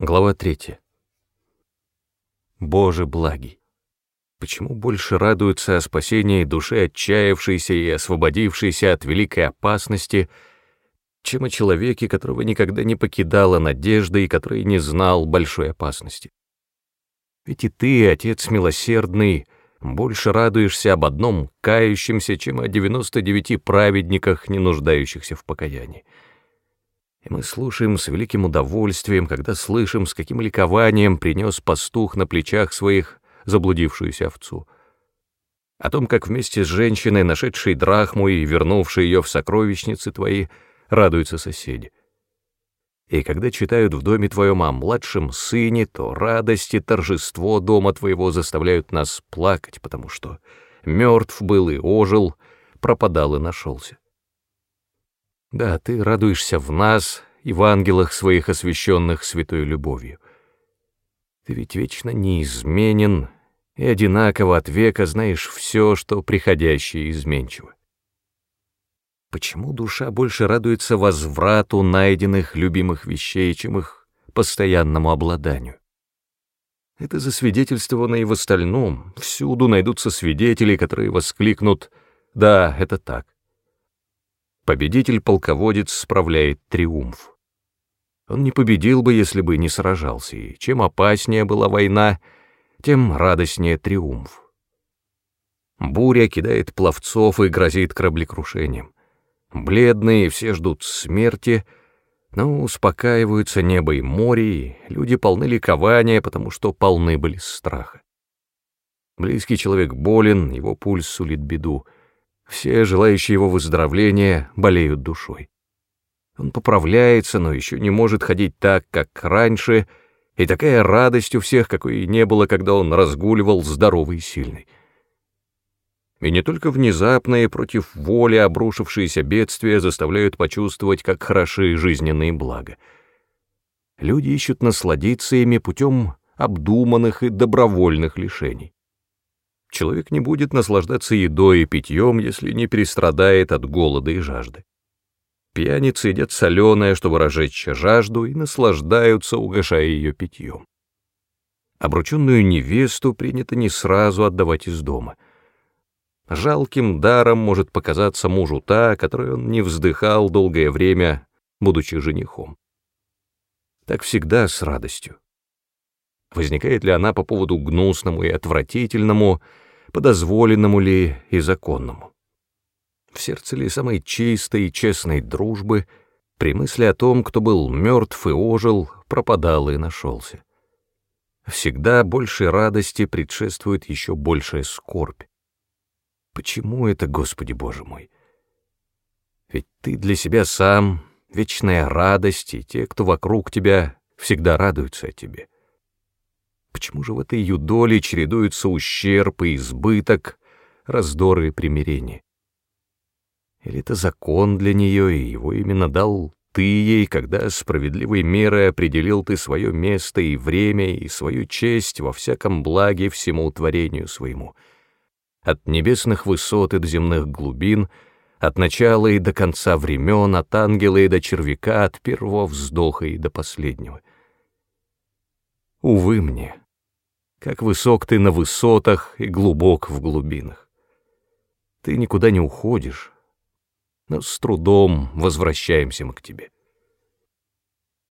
Глава 3. Боже благий! Почему больше радуются о спасении души отчаявшейся и освободившейся от великой опасности, чем о человеке, которого никогда не покидала надежда и который не знал большой опасности? Ведь и ты, Отец милосердный, больше радуешься об одном кающемся, чем о девяносто девяти праведниках, не нуждающихся в покаянии. И мы слушаем с великим удовольствием, когда слышим, с каким ликованием принес пастух на плечах своих заблудившуюся овцу. О том, как вместе с женщиной, нашедшей драхму и вернувшей ее в сокровищницы твои, радуются соседи. И когда читают в доме твоем о младшем сыне, то радость и торжество дома твоего заставляют нас плакать, потому что мертв был и ожил, пропадал и нашелся. Да, ты радуешься в нас и в ангелах своих, освященных святой любовью. Ты ведь вечно неизменен и одинаково от века знаешь все, что приходящее изменчиво. Почему душа больше радуется возврату найденных любимых вещей, чем их постоянному обладанию? Это засвидетельствовано и в остальном. Всюду найдутся свидетели, которые воскликнут «Да, это так». Победитель-полководец справляет триумф. Он не победил бы, если бы не сражался, и чем опаснее была война, тем радостнее триумф. Буря кидает пловцов и грозит кораблекрушением. Бледные все ждут смерти, но успокаиваются небо и море, и люди полны ликования, потому что полны были страха. Близкий человек болен, его пульс сулит беду — все желающие его выздоровления болеют душой. Он поправляется, но еще не может ходить так, как раньше, и такая радость у всех, какой и не было, когда он разгуливал здоровый и сильный. И не только внезапные против воли обрушившиеся бедствия заставляют почувствовать, как хороши жизненные блага. Люди ищут насладиться ими путем обдуманных и добровольных лишений. Человек не будет наслаждаться едой и питьем, если не перестрадает от голода и жажды. Пьяницы едят соленое, чтобы разжечь жажду, и наслаждаются, угошая ее питьем. Обрученную невесту принято не сразу отдавать из дома. Жалким даром может показаться мужу та, которой он не вздыхал долгое время, будучи женихом. Так всегда с радостью. Возникает ли она по поводу гнусному и отвратительному, подозволенному ли и законному? В сердце ли самой чистой и честной дружбы при мысли о том, кто был мертв и ожил, пропадал и нашелся? Всегда большей радости предшествует еще большая скорбь. Почему это, Господи Боже мой? Ведь ты для себя сам — вечная радость, и те, кто вокруг тебя, всегда радуются о тебе. Почему же в этой юдоле чередуются ущерб и избыток, раздоры и примирение? Или это закон для нее, и его именно дал ты ей, когда справедливой мерой определил ты свое место и время, и свою честь во всяком благе всему творению своему? От небесных высот и до земных глубин, от начала и до конца времен, от ангела и до червяка, от первого вздоха и до последнего. Увы мне, как высок ты на высотах и глубок в глубинах. Ты никуда не уходишь, но с трудом возвращаемся мы к тебе.